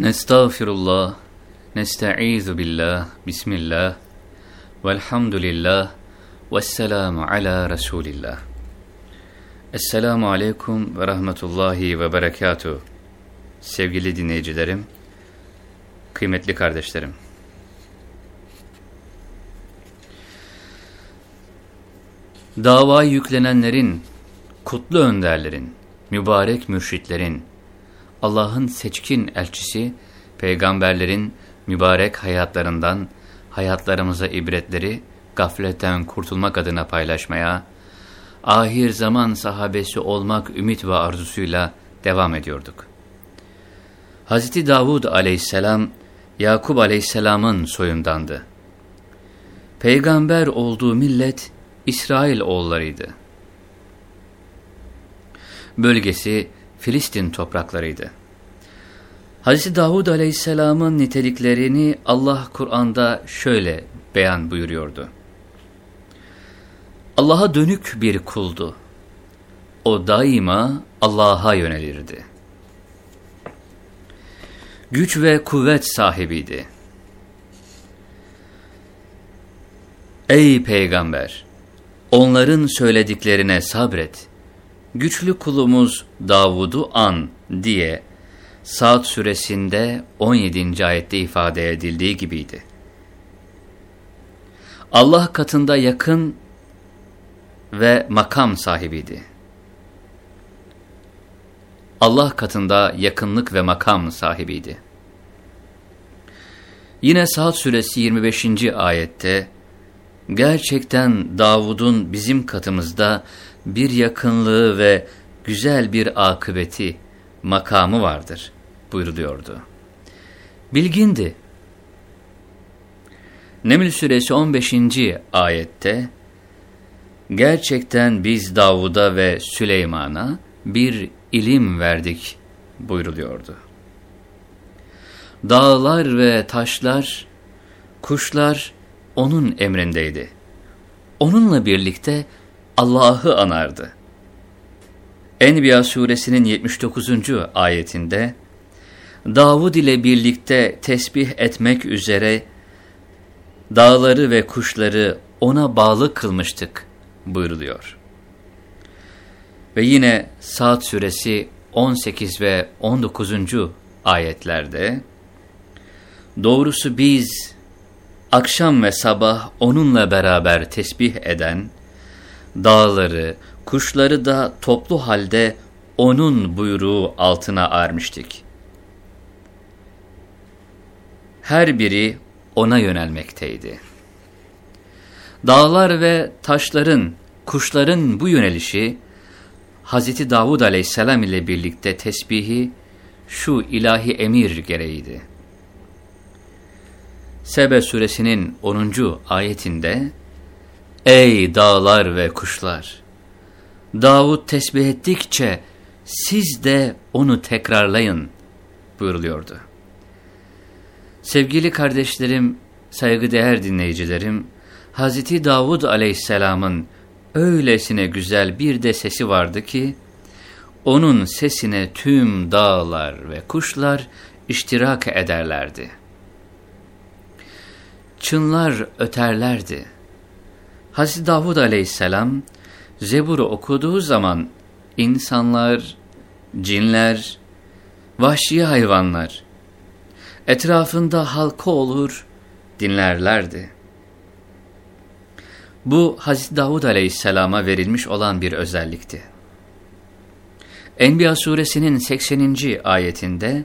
Nestağfirullah, nesta'izu billah, bismillah, velhamdülillah, vesselamu ala Resulillah. Esselamu aleyküm ve rahmetullahi ve berekatuhu. Sevgili dinleyicilerim, kıymetli kardeşlerim. Davayı yüklenenlerin, kutlu önderlerin, mübarek mürşitlerin, Allah'ın seçkin elçisi, peygamberlerin mübarek hayatlarından hayatlarımıza ibretleri gafletten kurtulmak adına paylaşmaya, ahir zaman sahabesi olmak ümit ve arzusuyla devam ediyorduk. Hz. Davud aleyhisselam, Yakub aleyhisselamın soyundandı. Peygamber olduğu millet İsrail oğullarıydı. Bölgesi Filistin topraklarıydı. Hz. Davud aleyhisselamın niteliklerini Allah Kur'an'da şöyle beyan buyuruyordu. Allah'a dönük bir kuldu. O daima Allah'a yönelirdi. Güç ve kuvvet sahibiydi. Ey peygamber! Onların söylediklerine sabret. Güçlü kulumuz Davud'u an diye Saat suresinde 17. ayette ifade edildiği gibiydi. Allah katında yakın ve makam sahibiydi. Allah katında yakınlık ve makam sahibiydi. Yine Saat suresi 25. ayette gerçekten Davud'un bizim katımızda bir yakınlığı ve güzel bir akıbeti, makamı vardır buyuruluyordu. Bilgindi. Neml suresi 15. ayette Gerçekten biz Davud'a ve Süleyman'a bir ilim verdik buyruluyordu. Dağlar ve taşlar, kuşlar onun emrindeydi. Onunla birlikte Allah'ı anardı. Enbiya suresinin 79. ayetinde Davud ile birlikte tesbih etmek üzere dağları ve kuşları ona bağlı kılmıştık buyruluyor. Ve yine Saat suresi 18 ve 19. ayetlerde Doğrusu biz akşam ve sabah onunla beraber tesbih eden, dağları, kuşları da toplu halde onun buyruğu altına ermiştik. Her biri ona yönelmekteydi. Dağlar ve taşların, kuşların bu yönelişi, Hz. Davud aleyhisselam ile birlikte tesbihi, şu ilahi emir gereğiydi. Sebe suresinin 10. ayetinde, Ey dağlar ve kuşlar! Davud tesbih ettikçe siz de onu tekrarlayın buyuruluyordu. Sevgili kardeşlerim, saygıdeğer dinleyicilerim, Hz. Davud aleyhisselamın öylesine güzel bir de sesi vardı ki, onun sesine tüm dağlar ve kuşlar iştirak ederlerdi. Çınlar öterlerdi. Hz. Davud aleyhisselam, Zebur'u okuduğu zaman insanlar, cinler, vahşi hayvanlar etrafında halka olur, dinlerlerdi. Bu Hazreti Davud aleyhisselama verilmiş olan bir özellikti. Enbiya suresinin 80. ayetinde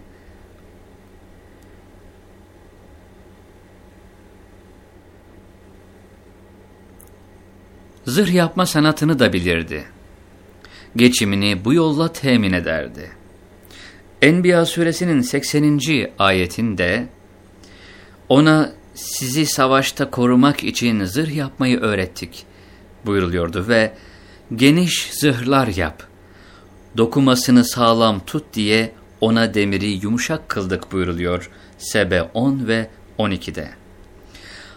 Zırh yapma sanatını da bilirdi. Geçimini bu yolla temin ederdi. Enbiya suresinin 80. ayetinde ona sizi savaşta korumak için zırh yapmayı öğrettik buyuruluyordu ve geniş zırhlar yap, dokumasını sağlam tut diye ona demiri yumuşak kıldık buyuruluyor Sebe 10 ve 12'de.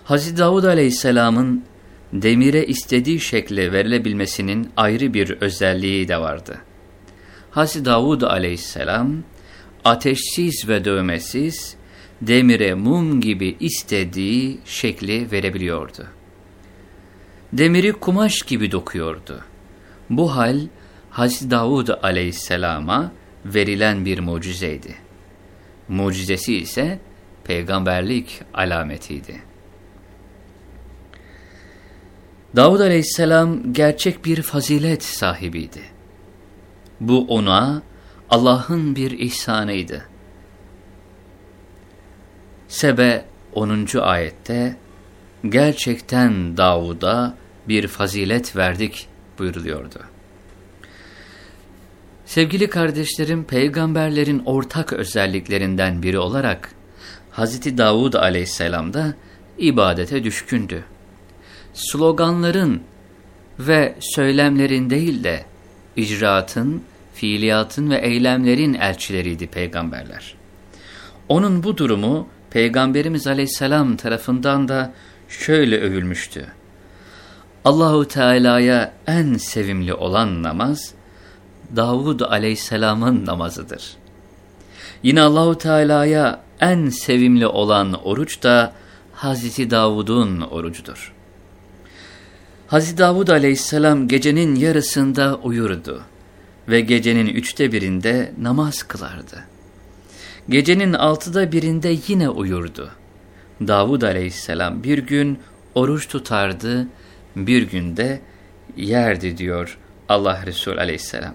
Hazreti Davud Aleyhisselam'ın demire istediği şekle verilebilmesinin ayrı bir özelliği de vardı. Hazreti Davud aleyhisselam ateşsiz ve dövmesiz, demire mum gibi istediği şekli verebiliyordu. Demiri kumaş gibi dokuyordu. Bu hal Hazreti Davud aleyhisselama verilen bir mucizeydi. Mucizesi ise peygamberlik alametiydi. Davud aleyhisselam gerçek bir fazilet sahibiydi. Bu ona Allah'ın bir ihsanıydı. Sebe 10. ayette gerçekten Davud'a bir fazilet verdik buyuruluyordu. Sevgili kardeşlerim, peygamberlerin ortak özelliklerinden biri olarak Hazreti Davud aleyhisselam da ibadete düşkündü. Sloganların ve söylemlerin değil de icraatın, fiiliyatın ve eylemlerin elçileriydi peygamberler. Onun bu durumu Peygamberimiz aleyhisselam tarafından da şöyle övülmüştü. Allahu Teala'ya en sevimli olan namaz Davud aleyhisselamın namazıdır. Yine Allahu Teala'ya en sevimli olan oruç da Hazreti Davud'un orucudur. Hazreti Davud aleyhisselam gecenin yarısında uyurdu ve gecenin üçte birinde namaz kılardı. Gecenin altıda birinde yine uyurdu. Davud aleyhisselam bir gün oruç tutardı, bir günde yerdi diyor Allah Resulü aleyhisselam.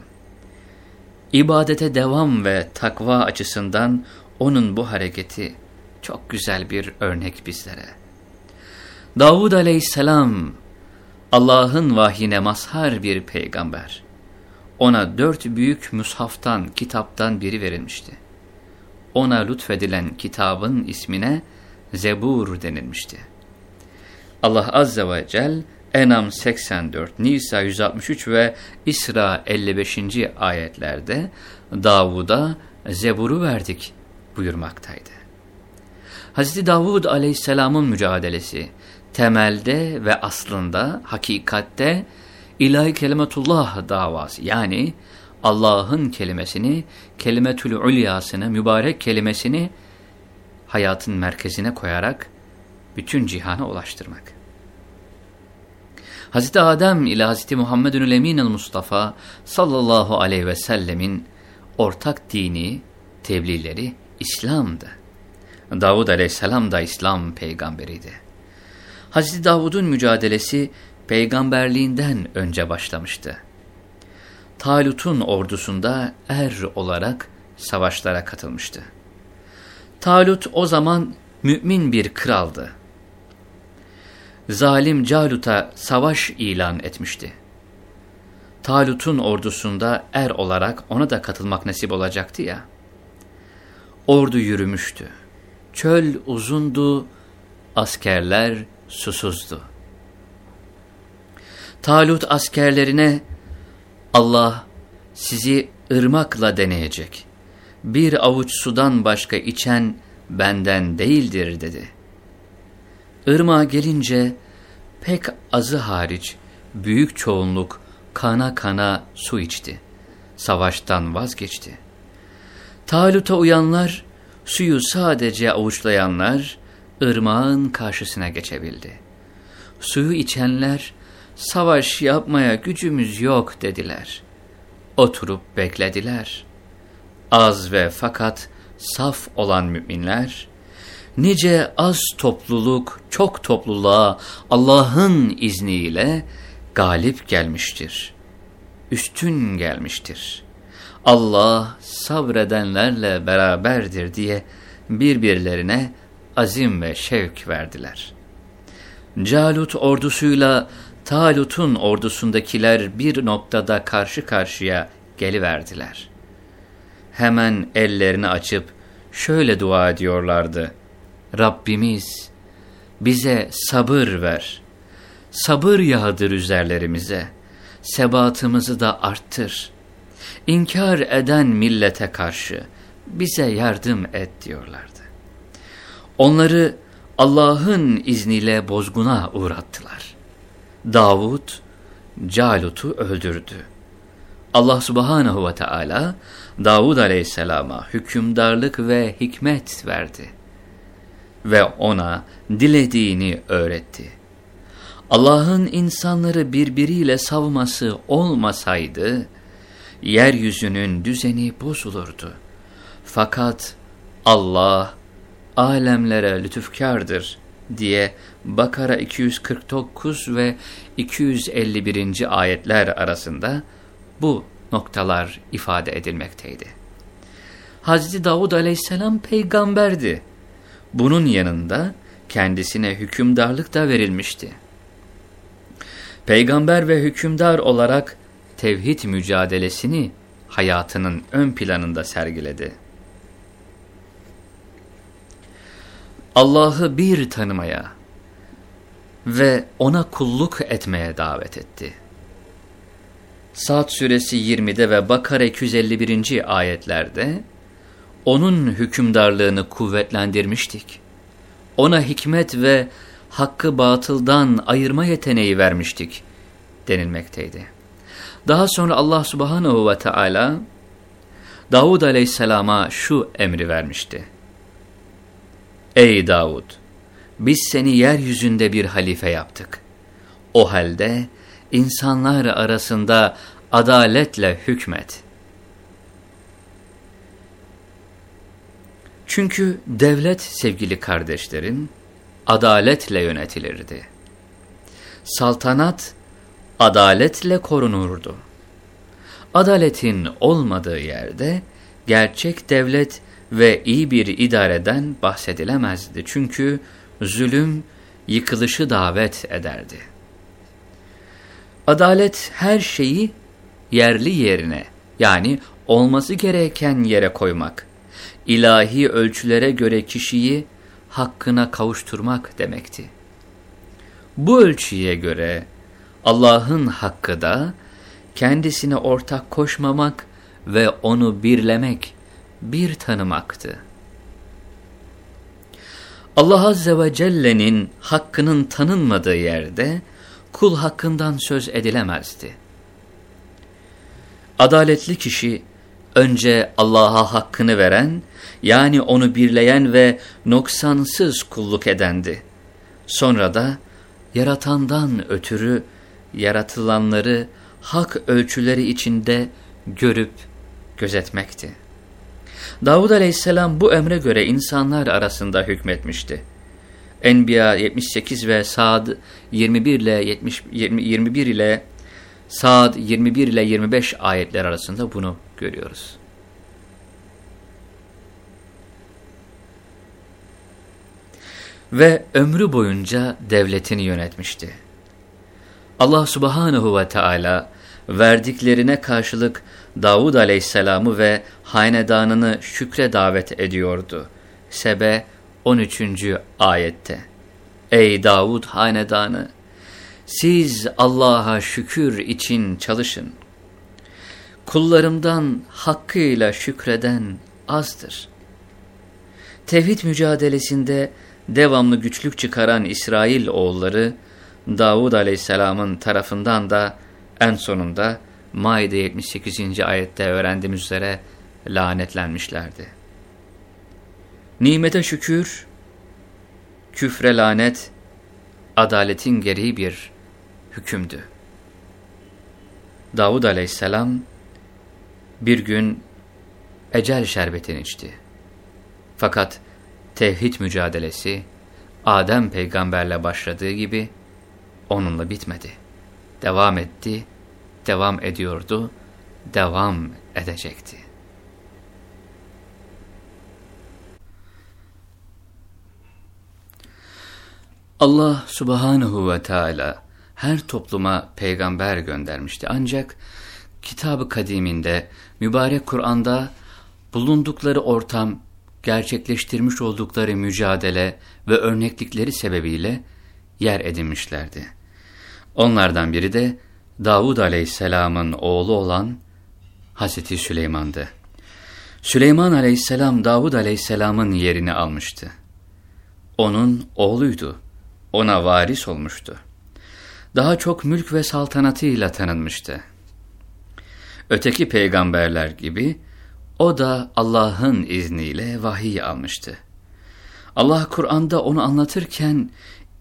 İbadete devam ve takva açısından onun bu hareketi çok güzel bir örnek bizlere. Davud aleyhisselam Allah'ın vahyine mazhar bir peygamber. Ona dört büyük mushaftan, kitaptan biri verilmişti. Ona lütfedilen kitabın ismine Zebur denilmişti. Allah Azze ve Celle Enam 84, Nisa 163 ve İsra 55. ayetlerde Davud'a Zebur'u verdik buyurmaktaydı. Hz. Davud aleyhisselamın mücadelesi temelde ve aslında hakikatte ilahi kelimetullah davası yani Allah'ın kelimesini, kelimetül ulyasını, mübarek kelimesini hayatın merkezine koyarak bütün cihana ulaştırmak. Hz. Adem ile Hz. Muhammedun Emin el Mustafa sallallahu aleyhi ve sellemin ortak dini, tebliğleri İslam'dı. Davud aleyhisselam da İslam peygamberiydi. Hz. Davud'un mücadelesi peygamberliğinden önce başlamıştı. Talut'un ordusunda er olarak savaşlara katılmıştı. Talut o zaman mümin bir kraldı. Zalim Calut'a savaş ilan etmişti. Talut'un ordusunda er olarak ona da katılmak nasip olacaktı ya. Ordu yürümüştü. Çöl uzundu, askerler susuzdu. Talut askerlerine Allah sizi ırmakla deneyecek. Bir avuç sudan başka içen benden değildir dedi. Irmağa gelince pek azı hariç büyük çoğunluk kana kana su içti. Savaştan vazgeçti. Talut'a uyanlar, suyu sadece avuçlayanlar, ırmağın karşısına geçebildi. Suyu içenler, savaş yapmaya gücümüz yok dediler. Oturup beklediler. Az ve fakat saf olan müminler, nice az topluluk çok topluluğa Allah'ın izniyle galip gelmiştir. Üstün gelmiştir. Allah sabredenlerle beraberdir diye birbirlerine azim ve şevk verdiler. Calut ordusuyla Talut'un ordusundakiler bir noktada karşı karşıya geliverdiler. Hemen ellerini açıp şöyle dua ediyorlardı. Rabbimiz bize sabır ver. Sabır yağdır üzerlerimize. Sebatımızı da arttır. İnkar eden millete karşı bize yardım et diyorlardı. Onları Allah'ın izniyle bozguna uğrattılar. Davud Calut'u öldürdü. Allah subhanahu ve Teala Davud aleyhisselama hükümdarlık ve hikmet verdi. Ve ona dilediğini öğretti. Allah'ın insanları birbiriyle savması olmasaydı, yeryüzünün düzeni bozulurdu. Fakat Allah alemlere lütufkardır diye Bakara 249 ve 251. ayetler arasında bu noktalar ifade edilmekteydi. Hazreti Davud aleyhisselam peygamberdi. Bunun yanında kendisine hükümdarlık da verilmişti. Peygamber ve hükümdar olarak tevhid mücadelesini hayatının ön planında sergiledi. Allah'ı bir tanımaya ve ona kulluk etmeye davet etti. Saat suresi 20'de ve Bakara 251. ayetlerde onun hükümdarlığını kuvvetlendirmiştik. Ona hikmet ve hakkı batıldan ayırma yeteneği vermiştik denilmekteydi. Daha sonra Allah subhanahu ve Teala Davud aleyhisselama şu emri vermişti. Ey Davud! Biz seni yeryüzünde bir halife yaptık. O halde insanlar arasında adaletle hükmet. Çünkü devlet sevgili kardeşlerim adaletle yönetilirdi. Saltanat adaletle korunurdu. Adaletin olmadığı yerde gerçek devlet ve iyi bir idareden bahsedilemezdi. Çünkü zulüm yıkılışı davet ederdi. Adalet her şeyi yerli yerine yani olması gereken yere koymak, ilahi ölçülere göre kişiyi hakkına kavuşturmak demekti. Bu ölçüye göre Allah'ın hakkı da kendisine ortak koşmamak ve onu birlemek, bir tanımaktı. Allah Azze ve Celle'nin hakkının tanınmadığı yerde kul hakkından söz edilemezdi. Adaletli kişi önce Allah'a hakkını veren, yani onu birleyen ve noksansız kulluk edendi. Sonra da yaratandan ötürü yaratılanları hak ölçüleri içinde görüp gözetmekti. Davud aleyhisselam bu emre göre insanlar arasında hükmetmişti. Enbiya 78 ve Saad 21 ile 70, 20, 21 ile Saad 21 ile 25 ayetler arasında bunu görüyoruz. Ve ömrü boyunca devletini yönetmişti. Allah subhanahu ve Teala verdiklerine karşılık Davud aleyhisselamı ve hanedanını şükre davet ediyordu. Sebe 13. ayette. Ey Davud hanedanı! Siz Allah'a şükür için çalışın. Kullarımdan hakkıyla şükreden azdır. Tevhid mücadelesinde devamlı güçlük çıkaran İsrail oğulları, Davud aleyhisselamın tarafından da en sonunda Maide 78. ayette öğrendiğimiz üzere lanetlenmişlerdi. Nimete şükür, küfre lanet, adaletin gereği bir hükümdü. Davud aleyhisselam bir gün ecel şerbetini içti. Fakat tevhid mücadelesi Adem peygamberle başladığı gibi onunla bitmedi. Devam etti, devam ediyordu, devam edecekti. Allah subhanahu ve Teala her topluma peygamber göndermişti. Ancak kitabı kadiminde, mübarek Kur'an'da bulundukları ortam, gerçekleştirmiş oldukları mücadele ve örneklikleri sebebiyle yer edinmişlerdi. Onlardan biri de Davud aleyhisselamın oğlu olan Hazreti Süleyman'dı. Süleyman aleyhisselam Davud aleyhisselamın yerini almıştı. Onun oğluydu, ona varis olmuştu. Daha çok mülk ve saltanatıyla tanınmıştı. Öteki peygamberler gibi O da Allah'ın izniyle vahiy almıştı. Allah Kur'an'da onu anlatırken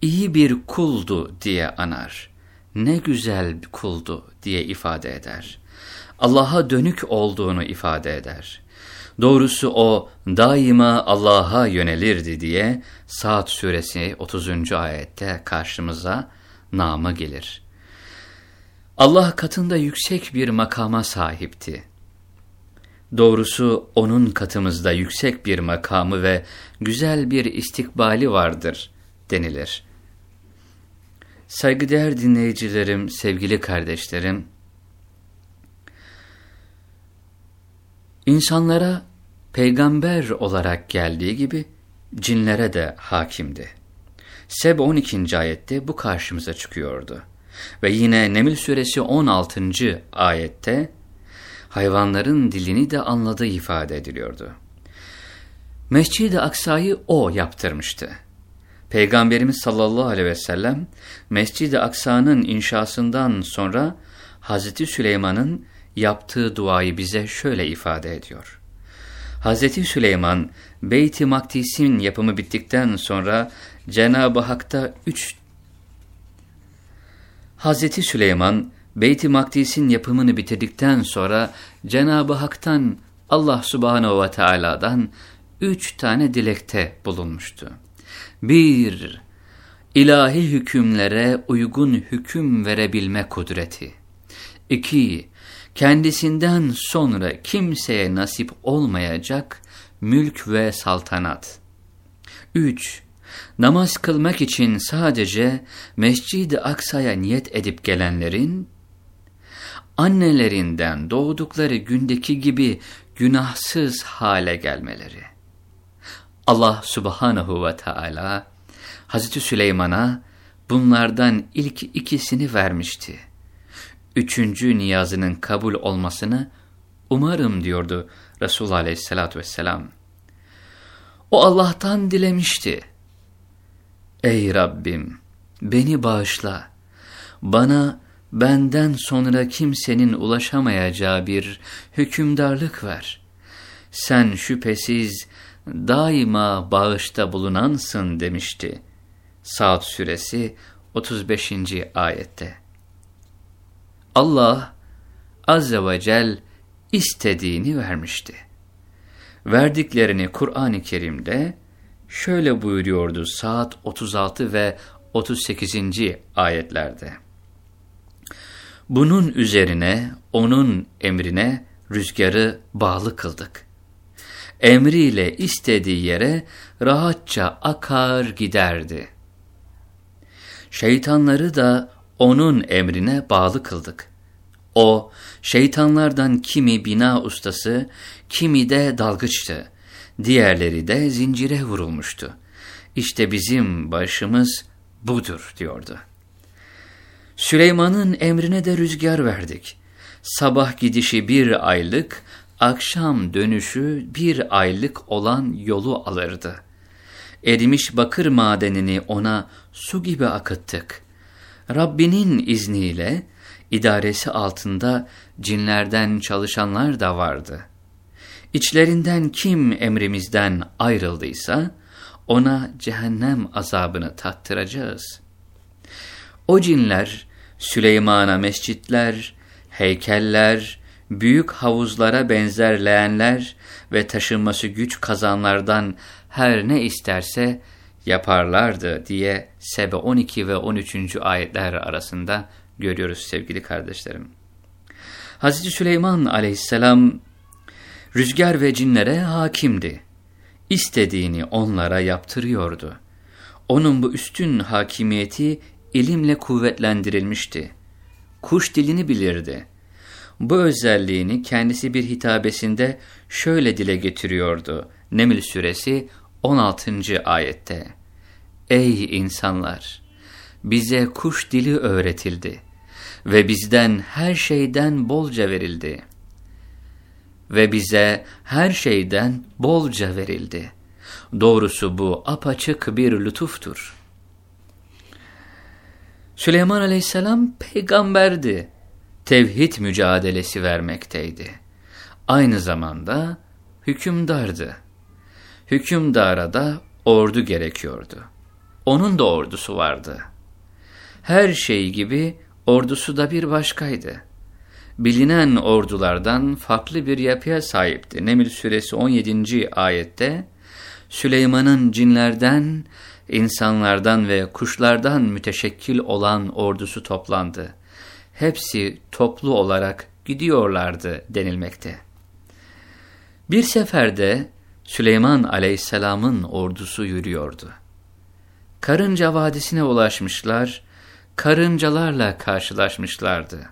iyi bir kuldu diye anar. Ne güzel kuldu diye ifade eder. Allah'a dönük olduğunu ifade eder. Doğrusu o daima Allah'a yönelirdi diye Saat suresi 30. ayette karşımıza namı gelir. Allah katında yüksek bir makama sahipti. Doğrusu onun katımızda yüksek bir makamı ve güzel bir istikbali vardır denilir. Saygıdeğer dinleyicilerim, sevgili kardeşlerim, insanlara peygamber olarak geldiği gibi cinlere de hakimdi. Seb 12. ayette bu karşımıza çıkıyordu. Ve yine Neml suresi 16. ayette hayvanların dilini de anladığı ifade ediliyordu. Mescid-i Aksa'yı o yaptırmıştı. Peygamberimiz sallallahu aleyhi ve sellem Mescid-i Aksa'nın inşasından sonra Hazreti Süleyman'ın yaptığı duayı bize şöyle ifade ediyor. Hazreti Süleyman Beyt-i Makdis'in yapımı bittikten sonra Cenab-ı Hak'ta üç Hazreti Süleyman Beyt-i Makdis'in yapımını bitirdikten sonra Cenab-ı Hak'tan Allah Subhanahu ve Teala'dan üç tane dilekte bulunmuştu. Bir, ilahi hükümlere uygun hüküm verebilme kudreti. İki, kendisinden sonra kimseye nasip olmayacak mülk ve saltanat. 3. Namaz kılmak için sadece Mescid-i Aksa'ya niyet edip gelenlerin, annelerinden doğdukları gündeki gibi günahsız hale gelmeleri. Allah subhanahu ve Teala Hazreti Süleyman'a bunlardan ilk ikisini vermişti. Üçüncü niyazının kabul olmasını umarım diyordu Resulullah aleyhissalatü vesselam. O Allah'tan dilemişti. Ey Rabbim beni bağışla. Bana benden sonra kimsenin ulaşamayacağı bir hükümdarlık ver. Sen şüphesiz daima bağışta bulunansın demişti. Saat suresi 35. ayette. Allah azze ve cel istediğini vermişti. Verdiklerini Kur'an-ı Kerim'de şöyle buyuruyordu saat 36 ve 38. ayetlerde. Bunun üzerine onun emrine rüzgarı bağlı kıldık. Emriyle istediği yere rahatça akar giderdi. Şeytanları da onun emrine bağlı kıldık. O, şeytanlardan kimi bina ustası, kimi de dalgıçtı. Diğerleri de zincire vurulmuştu. İşte bizim başımız budur diyordu. Süleyman'ın emrine de rüzgar verdik. Sabah gidişi bir aylık, akşam dönüşü bir aylık olan yolu alırdı. Erimiş bakır madenini ona su gibi akıttık. Rabbinin izniyle idaresi altında cinlerden çalışanlar da vardı. İçlerinden kim emrimizden ayrıldıysa ona cehennem azabını tattıracağız. O cinler Süleyman'a mescitler, heykeller, büyük havuzlara benzer leğenler ve taşınması güç kazanlardan her ne isterse yaparlardı diye Sebe 12 ve 13. ayetler arasında görüyoruz sevgili kardeşlerim. Hazreti Süleyman aleyhisselam rüzgar ve cinlere hakimdi. İstediğini onlara yaptırıyordu. Onun bu üstün hakimiyeti ilimle kuvvetlendirilmişti. Kuş dilini bilirdi. Bu özelliğini kendisi bir hitabesinde şöyle dile getiriyordu. Neml suresi 16. ayette. Ey insanlar! Bize kuş dili öğretildi ve bizden her şeyden bolca verildi. Ve bize her şeyden bolca verildi. Doğrusu bu apaçık bir lütuftur. Süleyman aleyhisselam peygamberdi. Tevhid mücadelesi vermekteydi. Aynı zamanda hükümdardı. Hükümdara da ordu gerekiyordu. Onun da ordusu vardı. Her şey gibi ordusu da bir başkaydı. Bilinen ordulardan farklı bir yapıya sahipti. Neml suresi 17. ayette Süleyman'ın cinlerden, insanlardan ve kuşlardan müteşekkil olan ordusu toplandı. Hepsi toplu olarak gidiyorlardı denilmekte. Bir seferde Süleyman aleyhisselamın ordusu yürüyordu. Karınca Vadisi'ne ulaşmışlar, karıncalarla karşılaşmışlardı.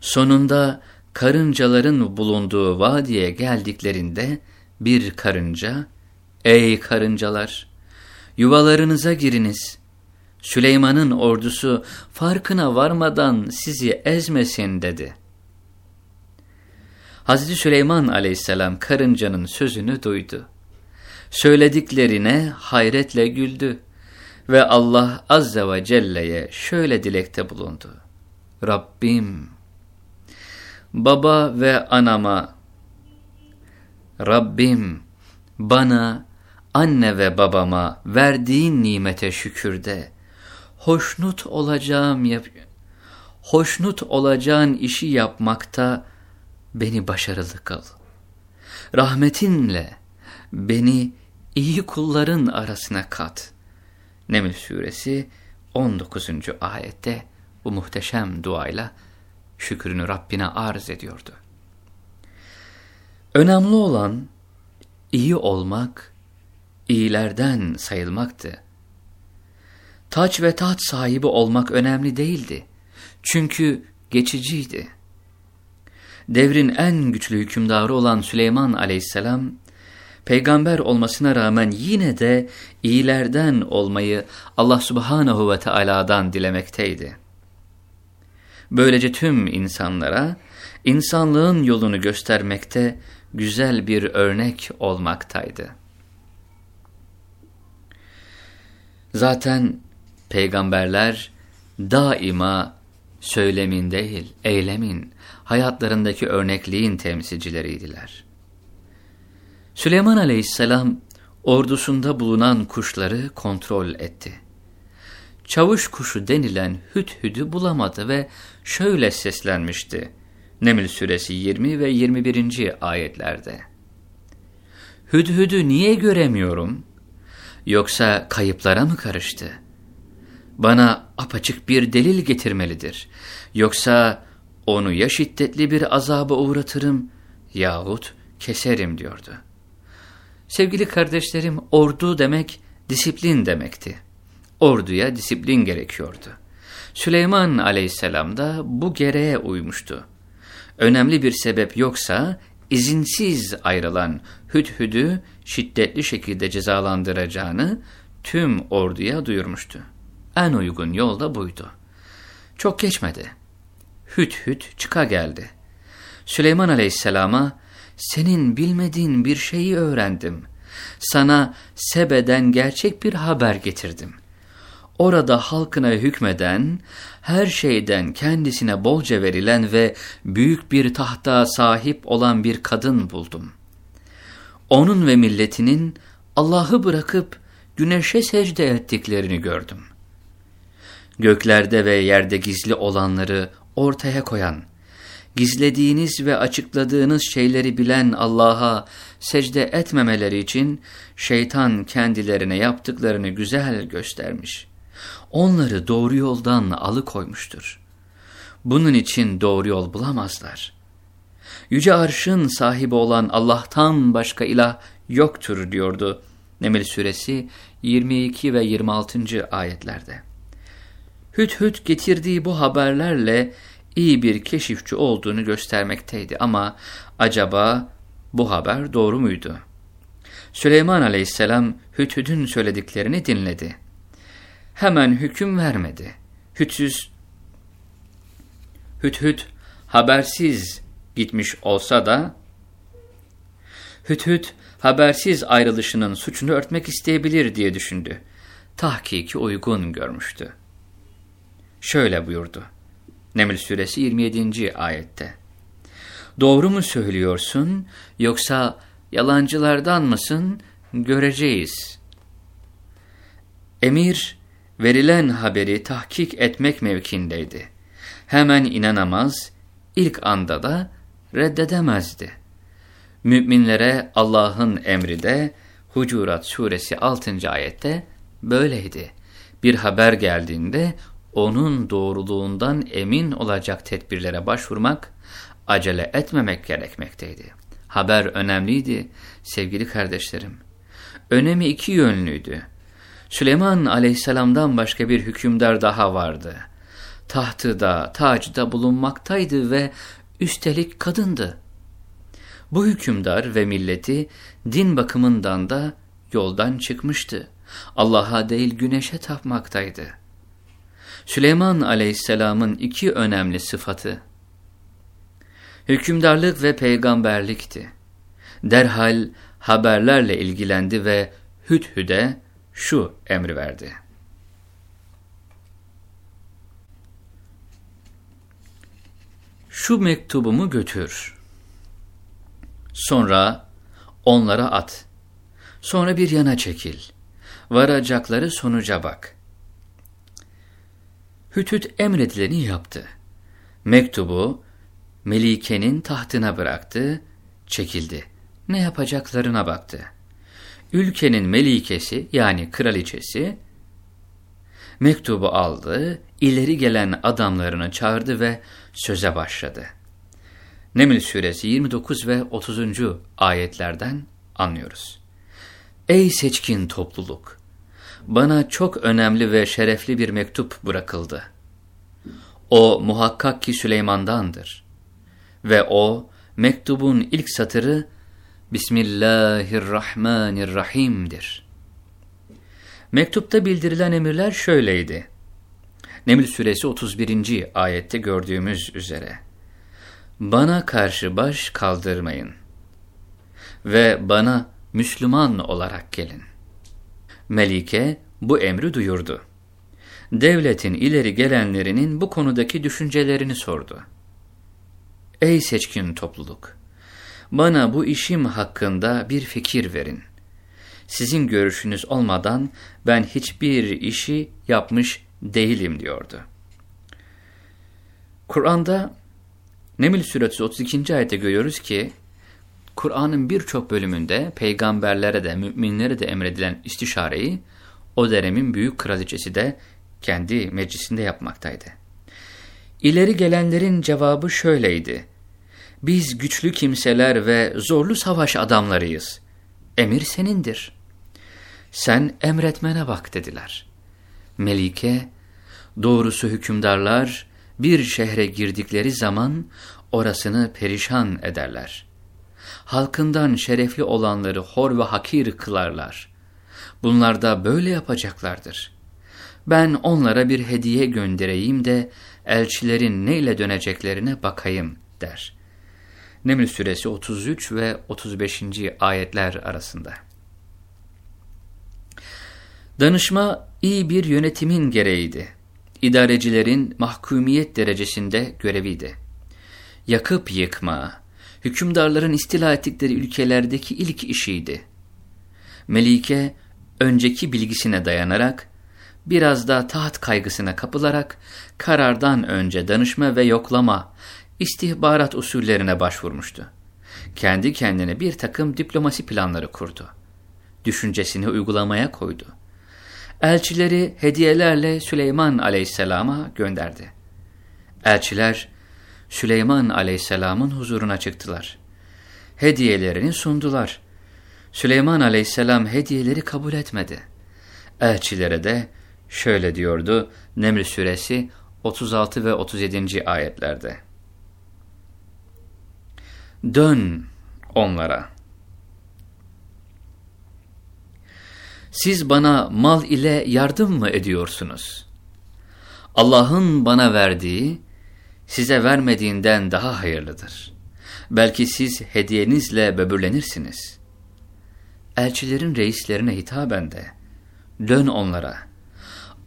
Sonunda karıncaların bulunduğu vadiye geldiklerinde bir karınca, ''Ey karıncalar, yuvalarınıza giriniz. Süleyman'ın ordusu farkına varmadan sizi ezmesin.'' dedi. Hazreti Süleyman aleyhisselam karıncanın sözünü duydu. Söylediklerine hayretle güldü ve Allah azze ve celle'ye şöyle dilekte bulundu. Rabbim, baba ve anama, Rabbim bana, anne ve babama verdiğin nimete şükürde, hoşnut olacağım yap hoşnut olacağın işi yapmakta beni başarılı kıl. Rahmetinle beni iyi kulların arasına kat. Neml suresi 19. ayette bu muhteşem duayla şükrünü Rabbine arz ediyordu. Önemli olan iyi olmak, iyilerden sayılmaktı. Taç ve taht sahibi olmak önemli değildi. Çünkü geçiciydi. Devrin en güçlü hükümdarı olan Süleyman aleyhisselam, peygamber olmasına rağmen yine de iyilerden olmayı Allah subhanahu ve Teala'dan dilemekteydi. Böylece tüm insanlara insanlığın yolunu göstermekte güzel bir örnek olmaktaydı. Zaten peygamberler daima söylemin değil, eylemin, hayatlarındaki örnekliğin temsilcileriydiler. Süleyman aleyhisselam ordusunda bulunan kuşları kontrol etti. Çavuş kuşu denilen hüdhüdü bulamadı ve şöyle seslenmişti. Neml suresi 20 ve 21. ayetlerde. Hüdhüdü niye göremiyorum? Yoksa kayıplara mı karıştı? Bana apaçık bir delil getirmelidir. Yoksa onu ya şiddetli bir azaba uğratırım yahut keserim diyordu. Sevgili kardeşlerim, ordu demek disiplin demekti. Orduya disiplin gerekiyordu. Süleyman aleyhisselam da bu gereğe uymuştu önemli bir sebep yoksa izinsiz ayrılan Hüdhüd'ü şiddetli şekilde cezalandıracağını tüm orduya duyurmuştu. En uygun yol da buydu. Çok geçmedi. Hüdhüd çıka geldi. Süleyman aleyhisselama senin bilmediğin bir şeyi öğrendim. Sana Sebe'den gerçek bir haber getirdim orada halkına hükmeden, her şeyden kendisine bolca verilen ve büyük bir tahta sahip olan bir kadın buldum. Onun ve milletinin Allah'ı bırakıp güneşe secde ettiklerini gördüm. Göklerde ve yerde gizli olanları ortaya koyan, gizlediğiniz ve açıkladığınız şeyleri bilen Allah'a secde etmemeleri için şeytan kendilerine yaptıklarını güzel göstermiş onları doğru yoldan alıkoymuştur. Bunun için doğru yol bulamazlar. Yüce Arş'ın sahibi olan Allah'tan başka ilah yoktur diyordu Neml suresi 22 ve 26. ayetlerde. Hüt getirdiği bu haberlerle iyi bir keşifçi olduğunu göstermekteydi ama acaba bu haber doğru muydu? Süleyman aleyhisselam Hüt söylediklerini dinledi hemen hüküm vermedi. Hütsüz, Hüthüt habersiz gitmiş olsa da, Hüthüt habersiz ayrılışının suçunu örtmek isteyebilir diye düşündü. Tahkiki uygun görmüştü. Şöyle buyurdu. Neml suresi 27. ayette. Doğru mu söylüyorsun yoksa yalancılardan mısın göreceğiz. Emir verilen haberi tahkik etmek mevkindeydi. Hemen inanamaz, ilk anda da reddedemezdi. Müminlere Allah'ın emri de Hucurat suresi 6. ayette böyleydi. Bir haber geldiğinde onun doğruluğundan emin olacak tedbirlere başvurmak, acele etmemek gerekmekteydi. Haber önemliydi sevgili kardeşlerim. Önemi iki yönlüydü. Süleyman aleyhisselamdan başka bir hükümdar daha vardı. Tahtı da, tacı da bulunmaktaydı ve üstelik kadındı. Bu hükümdar ve milleti din bakımından da yoldan çıkmıştı. Allah'a değil güneşe tapmaktaydı. Süleyman aleyhisselamın iki önemli sıfatı, hükümdarlık ve peygamberlikti. Derhal haberlerle ilgilendi ve Hüdhüd'e şu emri verdi. Şu mektubumu götür. Sonra onlara at. Sonra bir yana çekil. Varacakları sonuca bak. Hütüt emredileni yaptı. Mektubu Melike'nin tahtına bıraktı, çekildi. Ne yapacaklarına baktı. Ülkenin melikesi yani kraliçesi mektubu aldı, ileri gelen adamlarını çağırdı ve söze başladı. Neml suresi 29 ve 30. ayetlerden anlıyoruz. Ey seçkin topluluk! Bana çok önemli ve şerefli bir mektup bırakıldı. O muhakkak ki Süleyman'dandır. Ve o mektubun ilk satırı Bismillahirrahmanirrahim'dir. Mektupta bildirilen emirler şöyleydi. Neml suresi 31. ayette gördüğümüz üzere. Bana karşı baş kaldırmayın ve bana Müslüman olarak gelin. Melike bu emri duyurdu. Devletin ileri gelenlerinin bu konudaki düşüncelerini sordu. Ey seçkin topluluk! Bana bu işim hakkında bir fikir verin. Sizin görüşünüz olmadan ben hiçbir işi yapmış değilim diyordu. Kur'an'da Neml suresi 32. ayette görüyoruz ki Kur'an'ın birçok bölümünde peygamberlere de müminlere de emredilen istişareyi o dönemin büyük kraliçesi de kendi meclisinde yapmaktaydı. İleri gelenlerin cevabı şöyleydi. Biz güçlü kimseler ve zorlu savaş adamlarıyız. Emir senindir. Sen emretmene bak dediler. Melike, doğrusu hükümdarlar bir şehre girdikleri zaman orasını perişan ederler. Halkından şerefli olanları hor ve hakir kılarlar. Bunlar da böyle yapacaklardır. Ben onlara bir hediye göndereyim de elçilerin neyle döneceklerine bakayım der.'' Neml suresi 33 ve 35. ayetler arasında. Danışma iyi bir yönetimin gereğiydi. İdarecilerin mahkumiyet derecesinde göreviydi. Yakıp yıkma, hükümdarların istila ettikleri ülkelerdeki ilk işiydi. Melike, önceki bilgisine dayanarak, biraz da taht kaygısına kapılarak, karardan önce danışma ve yoklama, istihbarat usullerine başvurmuştu. Kendi kendine bir takım diplomasi planları kurdu. Düşüncesini uygulamaya koydu. Elçileri hediyelerle Süleyman aleyhisselama gönderdi. Elçiler Süleyman aleyhisselamın huzuruna çıktılar. Hediyelerini sundular. Süleyman aleyhisselam hediyeleri kabul etmedi. Elçilere de şöyle diyordu Neml suresi 36 ve 37. ayetlerde. Dön onlara. Siz bana mal ile yardım mı ediyorsunuz? Allah'ın bana verdiği, size vermediğinden daha hayırlıdır. Belki siz hediyenizle böbürlenirsiniz. Elçilerin reislerine hitaben de, dön onlara.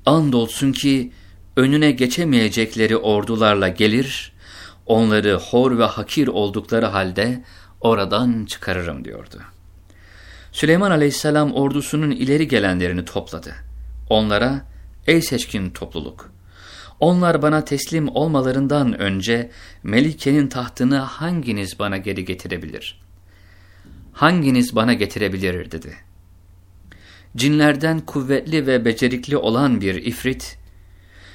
Andolsun ki önüne geçemeyecekleri ordularla gelir, onları hor ve hakir oldukları halde oradan çıkarırım diyordu. Süleyman aleyhisselam ordusunun ileri gelenlerini topladı. Onlara, ey seçkin topluluk, onlar bana teslim olmalarından önce Melike'nin tahtını hanginiz bana geri getirebilir? Hanginiz bana getirebilir dedi. Cinlerden kuvvetli ve becerikli olan bir ifrit,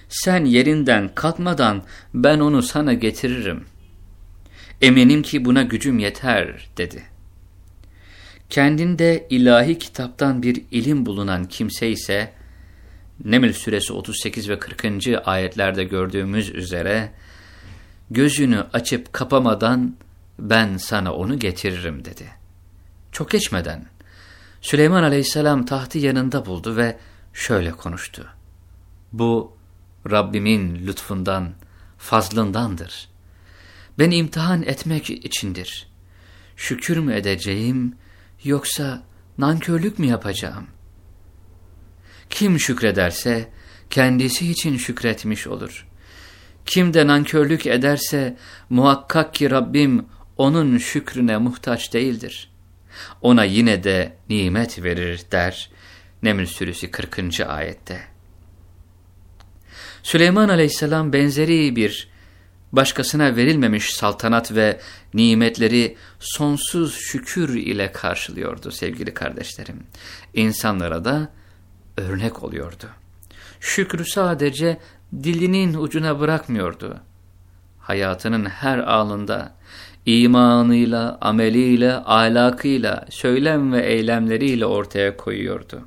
sen yerinden kalkmadan ben onu sana getiririm. Eminim ki buna gücüm yeter dedi. Kendinde ilahi kitaptan bir ilim bulunan kimse ise, Neml suresi 38 ve 40. ayetlerde gördüğümüz üzere, gözünü açıp kapamadan ben sana onu getiririm dedi. Çok geçmeden Süleyman aleyhisselam tahtı yanında buldu ve şöyle konuştu. Bu Rabbimin lütfundan, fazlındandır. Beni imtihan etmek içindir. Şükür mü edeceğim yoksa nankörlük mü yapacağım? Kim şükrederse kendisi için şükretmiş olur. Kim de nankörlük ederse muhakkak ki Rabbim onun şükrüne muhtaç değildir. Ona yine de nimet verir der Neml Sürüsü 40. ayette. Süleyman aleyhisselam benzeri bir başkasına verilmemiş saltanat ve nimetleri sonsuz şükür ile karşılıyordu sevgili kardeşlerim. İnsanlara da örnek oluyordu. Şükrü sadece dilinin ucuna bırakmıyordu. Hayatının her anında imanıyla, ameliyle, ahlakıyla, söylem ve eylemleriyle ortaya koyuyordu.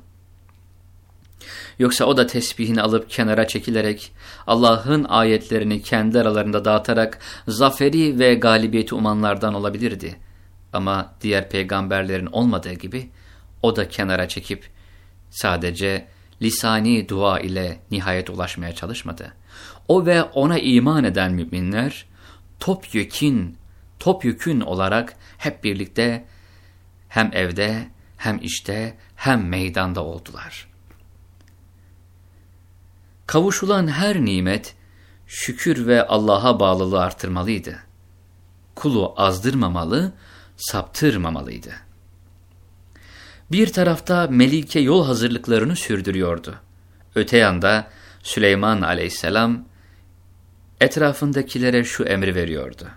Yoksa o da tesbihini alıp kenara çekilerek, Allah'ın ayetlerini kendi aralarında dağıtarak zaferi ve galibiyeti umanlardan olabilirdi. Ama diğer peygamberlerin olmadığı gibi, o da kenara çekip sadece lisani dua ile nihayet ulaşmaya çalışmadı. O ve ona iman eden müminler, topyekün, topyekün olarak hep birlikte hem evde, hem işte, hem meydanda oldular.'' Kavuşulan her nimet şükür ve Allah'a bağlılığı artırmalıydı. Kulu azdırmamalı, saptırmamalıydı. Bir tarafta Melike yol hazırlıklarını sürdürüyordu. Öte yanda Süleyman aleyhisselam etrafındakilere şu emri veriyordu.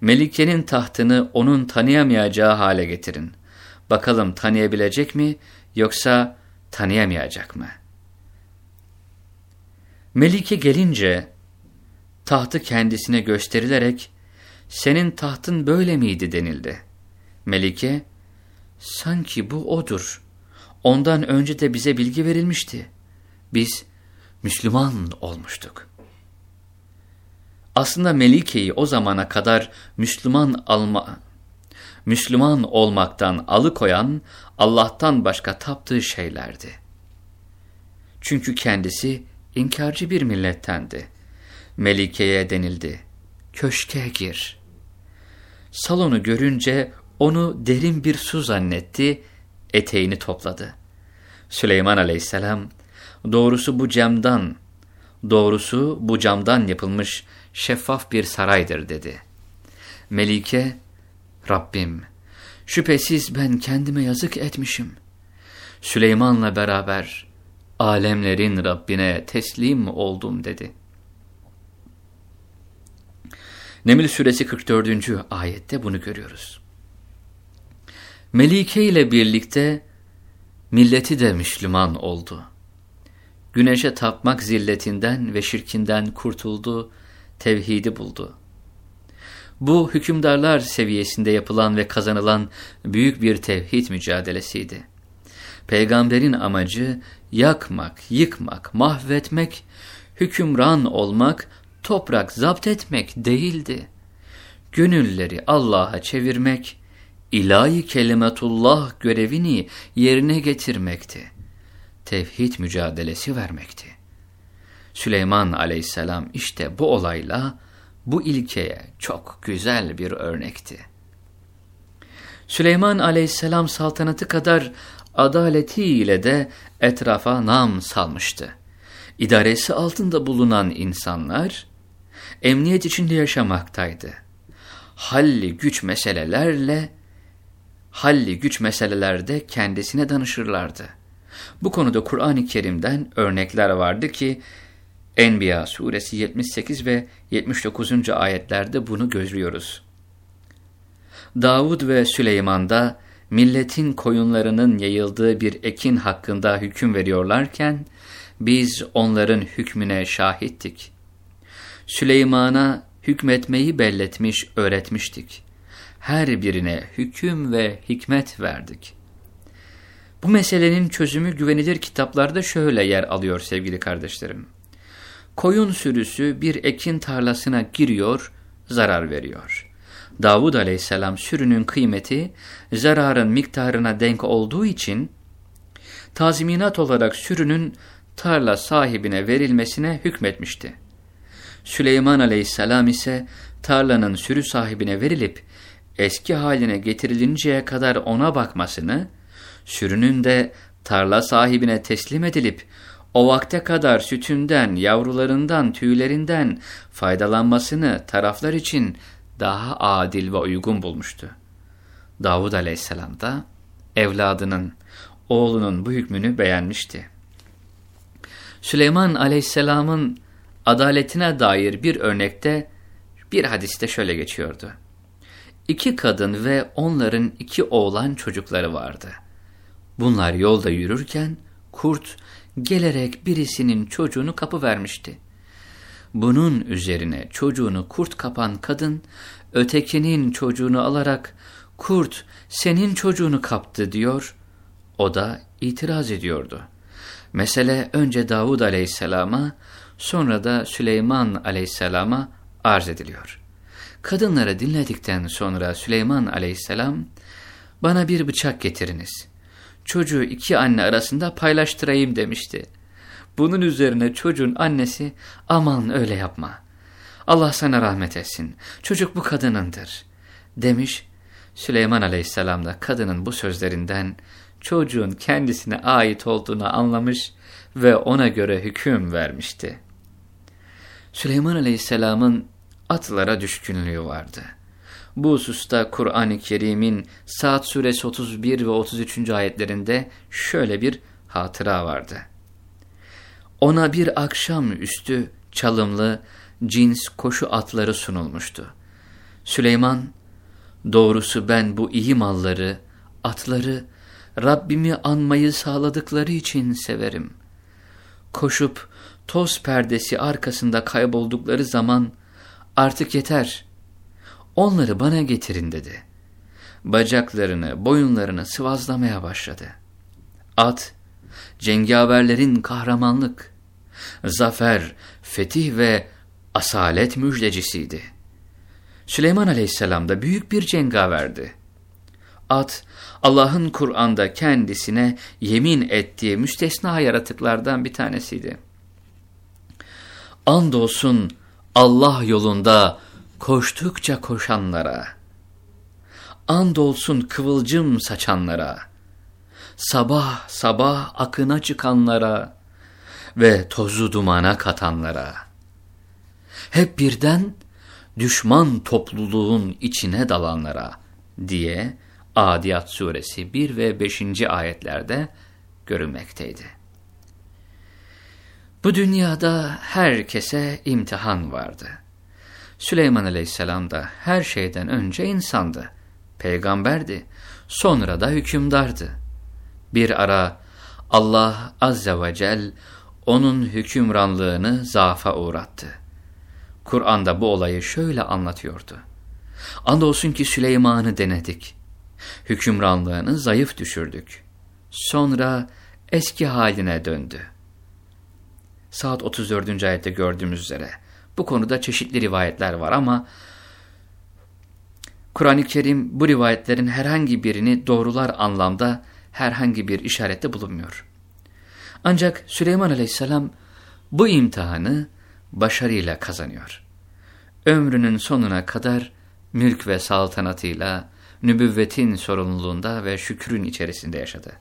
Melike'nin tahtını onun tanıyamayacağı hale getirin. Bakalım tanıyabilecek mi yoksa tanıyamayacak mı?'' Melike gelince tahtı kendisine gösterilerek senin tahtın böyle miydi denildi. Melike sanki bu odur. Ondan önce de bize bilgi verilmişti. Biz Müslüman olmuştuk. Aslında Melike'yi o zamana kadar Müslüman alma, Müslüman olmaktan alıkoyan Allah'tan başka taptığı şeylerdi. Çünkü kendisi inkarcı bir millettendi. Melike'ye denildi, köşke gir. Salonu görünce onu derin bir su zannetti, eteğini topladı. Süleyman aleyhisselam, doğrusu bu camdan, doğrusu bu camdan yapılmış şeffaf bir saraydır dedi. Melike, Rabbim, şüphesiz ben kendime yazık etmişim. Süleyman'la beraber alemlerin Rabbine teslim oldum dedi. Neml suresi 44. ayette bunu görüyoruz. Melike ile birlikte milleti de Müslüman oldu. Güneşe tapmak zilletinden ve şirkinden kurtuldu, tevhidi buldu. Bu hükümdarlar seviyesinde yapılan ve kazanılan büyük bir tevhid mücadelesiydi. Peygamberin amacı yakmak, yıkmak, mahvetmek, hükümran olmak, toprak zapt etmek değildi. Gönülleri Allah'a çevirmek, ilahi kelimetullah görevini yerine getirmekti. Tevhid mücadelesi vermekti. Süleyman aleyhisselam işte bu olayla, bu ilkeye çok güzel bir örnekti. Süleyman aleyhisselam saltanatı kadar adaletiyle de etrafa nam salmıştı. İdaresi altında bulunan insanlar, emniyet içinde yaşamaktaydı. Halli güç meselelerle halli güç meselelerde kendisine danışırlardı. Bu konuda Kur'an-ı Kerim'den örnekler vardı ki Enbiya suresi 78 ve 79. ayetlerde bunu gözlüyoruz. Davud ve Süleyman da milletin koyunlarının yayıldığı bir ekin hakkında hüküm veriyorlarken, biz onların hükmüne şahittik. Süleyman'a hükmetmeyi belletmiş, öğretmiştik. Her birine hüküm ve hikmet verdik. Bu meselenin çözümü güvenilir kitaplarda şöyle yer alıyor sevgili kardeşlerim. Koyun sürüsü bir ekin tarlasına giriyor, zarar veriyor. Davud aleyhisselam sürünün kıymeti zararın miktarına denk olduğu için tazminat olarak sürünün tarla sahibine verilmesine hükmetmişti. Süleyman aleyhisselam ise tarlanın sürü sahibine verilip eski haline getirilinceye kadar ona bakmasını, sürünün de tarla sahibine teslim edilip o vakte kadar sütünden, yavrularından, tüylerinden faydalanmasını taraflar için daha adil ve uygun bulmuştu. Davud aleyhisselam da evladının, oğlunun bu hükmünü beğenmişti. Süleyman aleyhisselamın adaletine dair bir örnekte bir hadiste şöyle geçiyordu. İki kadın ve onların iki oğlan çocukları vardı. Bunlar yolda yürürken kurt gelerek birisinin çocuğunu kapı vermişti. Bunun üzerine çocuğunu kurt kapan kadın, ötekinin çocuğunu alarak, kurt senin çocuğunu kaptı diyor, o da itiraz ediyordu. Mesele önce Davud aleyhisselama, sonra da Süleyman aleyhisselama arz ediliyor. Kadınları dinledikten sonra Süleyman aleyhisselam, bana bir bıçak getiriniz. Çocuğu iki anne arasında paylaştırayım demişti. Bunun üzerine çocuğun annesi aman öyle yapma. Allah sana rahmet etsin. Çocuk bu kadınındır. Demiş Süleyman aleyhisselam da kadının bu sözlerinden çocuğun kendisine ait olduğunu anlamış ve ona göre hüküm vermişti. Süleyman aleyhisselamın atlara düşkünlüğü vardı. Bu hususta Kur'an-ı Kerim'in Saat suresi 31 ve 33. ayetlerinde şöyle bir hatıra vardı. Ona bir akşam üstü çalımlı cins koşu atları sunulmuştu. Süleyman, doğrusu ben bu iyi malları, atları, Rabbimi anmayı sağladıkları için severim. Koşup toz perdesi arkasında kayboldukları zaman artık yeter, onları bana getirin dedi. Bacaklarını, boyunlarını sıvazlamaya başladı. At, cengaverlerin kahramanlık, zafer, fetih ve asalet müjdecisiydi. Süleyman aleyhisselam da büyük bir cengaverdi. At, Allah'ın Kur'an'da kendisine yemin ettiği müstesna yaratıklardan bir tanesiydi. Andolsun Allah yolunda koştukça koşanlara, andolsun kıvılcım saçanlara, sabah sabah akına çıkanlara ve tozu dumana katanlara, hep birden düşman topluluğun içine dalanlara diye Adiyat suresi 1 ve 5. ayetlerde görülmekteydi. Bu dünyada herkese imtihan vardı. Süleyman aleyhisselam da her şeyden önce insandı, peygamberdi, sonra da hükümdardı. Bir ara Allah azze ve cel onun hükümranlığını zaafa uğrattı. Kur'an'da bu olayı şöyle anlatıyordu. Andolsun ki Süleyman'ı denedik. Hükümranlığını zayıf düşürdük. Sonra eski haline döndü. Saat 34. ayette gördüğümüz üzere bu konuda çeşitli rivayetler var ama Kur'an-ı Kerim bu rivayetlerin herhangi birini doğrular anlamda herhangi bir işarette bulunmuyor. Ancak Süleyman aleyhisselam bu imtihanı başarıyla kazanıyor. Ömrünün sonuna kadar mülk ve saltanatıyla, nübüvvetin sorumluluğunda ve şükrün içerisinde yaşadı.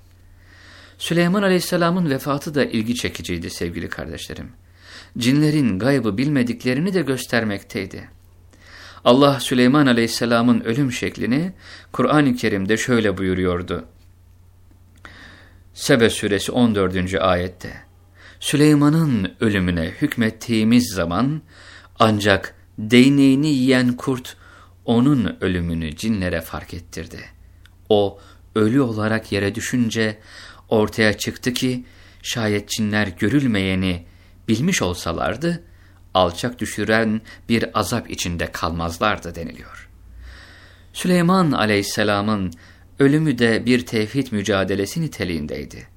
Süleyman Aleyhisselam'ın vefatı da ilgi çekiciydi sevgili kardeşlerim. cinlerin gaybı bilmediklerini de göstermekteydi. Allah Süleyman Aleyhisselam'ın ölüm şeklini Kur'an-ı Kerim'de şöyle buyuruyordu. Sebe suresi 14. ayette. Süleyman'ın ölümüne hükmettiğimiz zaman ancak değneğini yiyen kurt onun ölümünü cinlere fark ettirdi. O ölü olarak yere düşünce ortaya çıktı ki şayet cinler görülmeyeni bilmiş olsalardı alçak düşüren bir azap içinde kalmazlardı deniliyor. Süleyman aleyhisselamın ölümü de bir tevhid mücadelesi niteliğindeydi.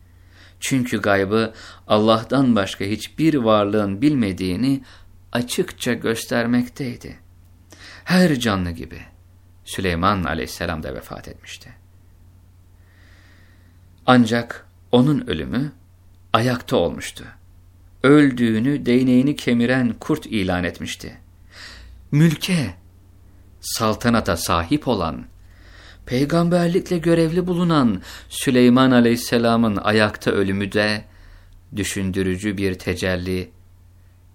Çünkü gaybı Allah'tan başka hiçbir varlığın bilmediğini açıkça göstermekteydi. Her canlı gibi Süleyman aleyhisselam da vefat etmişti. Ancak onun ölümü ayakta olmuştu. Öldüğünü değneğini kemiren kurt ilan etmişti. Mülke, saltanata sahip olan, peygamberlikle görevli bulunan Süleyman aleyhisselamın ayakta ölümü de düşündürücü bir tecelli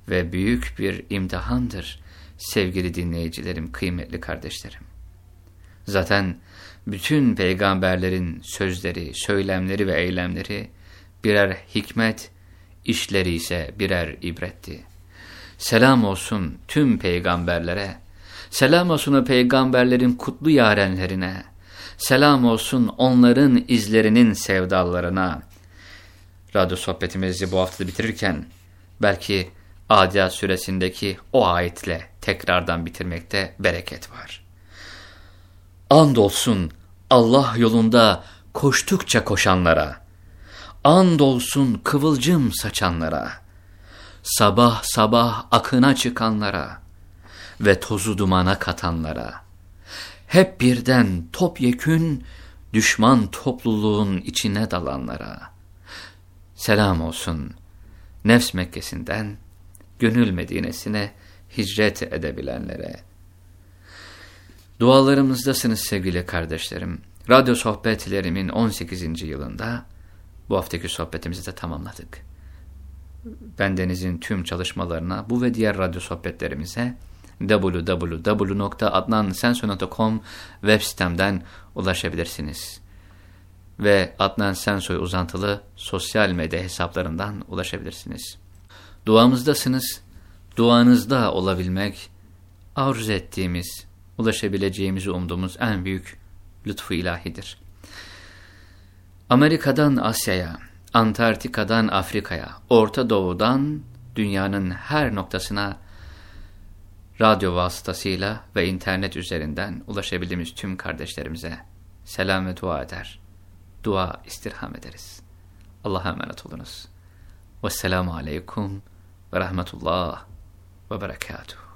ve büyük bir imtihandır sevgili dinleyicilerim, kıymetli kardeşlerim. Zaten bütün peygamberlerin sözleri, söylemleri ve eylemleri birer hikmet, işleri ise birer ibretti. Selam olsun tüm peygamberlere, selam olsun o peygamberlerin kutlu yarenlerine, selam olsun onların izlerinin sevdallarına. Radyo sohbetimizi bu hafta bitirirken belki Adiyat suresindeki o ayetle tekrardan bitirmekte bereket var. Andolsun Allah yolunda koştukça koşanlara, andolsun kıvılcım saçanlara, sabah sabah akına çıkanlara ve tozu dumana katanlara, hep birden topyekün düşman topluluğun içine dalanlara, selam olsun nefs Mekkesi'nden, gönül Medine'sine hicret edebilenlere. Dualarımızdasınız sevgili kardeşlerim. Radyo sohbetlerimin 18. yılında bu haftaki sohbetimizi de tamamladık. Bendenizin tüm çalışmalarına bu ve diğer radyo sohbetlerimize www.adnansensoy.com web sitemden ulaşabilirsiniz. Ve Adnan Sensoy uzantılı sosyal medya hesaplarından ulaşabilirsiniz. Duamızdasınız. Duanızda olabilmek, arzu ettiğimiz, ulaşabileceğimizi umduğumuz en büyük lütfu ilahidir. Amerika'dan Asya'ya, Antarktika'dan Afrika'ya, Orta Doğu'dan dünyanın her noktasına radyo vasıtasıyla ve internet üzerinden ulaşabildiğimiz tüm kardeşlerimize selam ve dua eder. Dua istirham ederiz. Allah'a emanet olunuz. Vesselamu aleyküm ve rahmetullah ve berekatuhu.